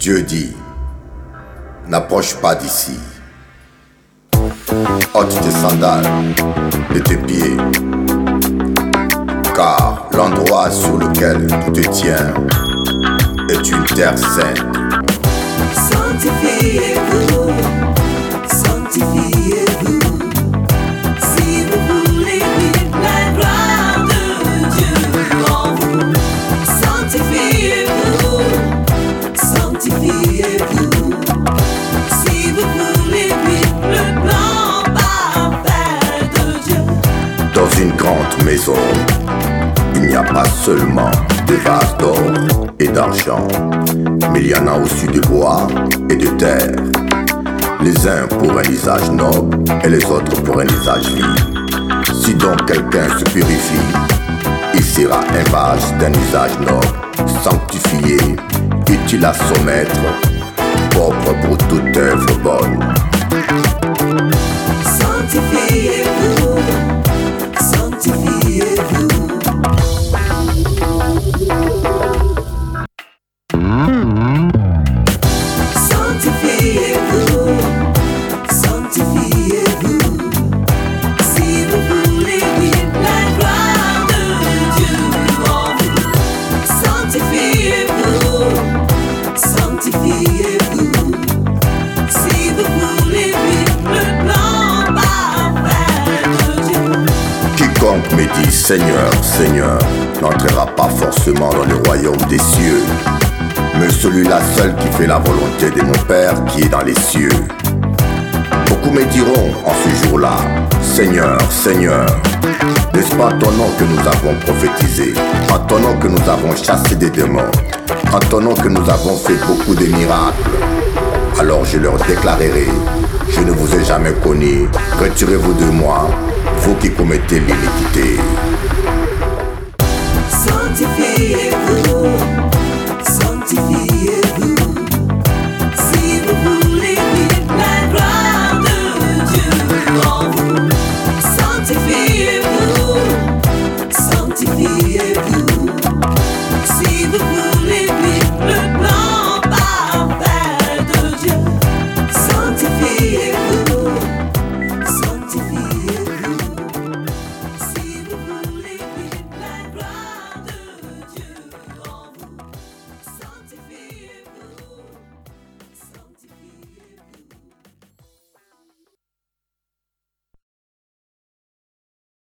Dieu dit, n'approche pas d'ici. Ôte tes sandales de tes pieds, car l'endroit sur lequel tu te tiens est une terre sainte. Maison, il n'y a pas seulement des vases d'or et d'argent, mais il y en a aussi de bois et de terre. Les uns pour un usage noble et les autres pour un usage vil. Si donc quelqu'un se purifie, il sera un vase d'un usage noble, sanctifié, utile à son maître, propre pour toute œuvre bonne. Me dit Seigneur, Seigneur, n'entrera pas forcément dans le royaume des cieux, mais celui-là seul qui fait la volonté de mon Père qui est dans les cieux. Beaucoup me diront en ce jour-là, Seigneur, Seigneur, n'est-ce pas ton nom que nous avons prophétisé, en ton nom que nous avons chassé des démons, en ton nom que nous avons fait beaucoup de miracles alors je leur déclarerai, je ne vous ai jamais connu, retirez-vous de moi, vous qui commettez l'iniquité.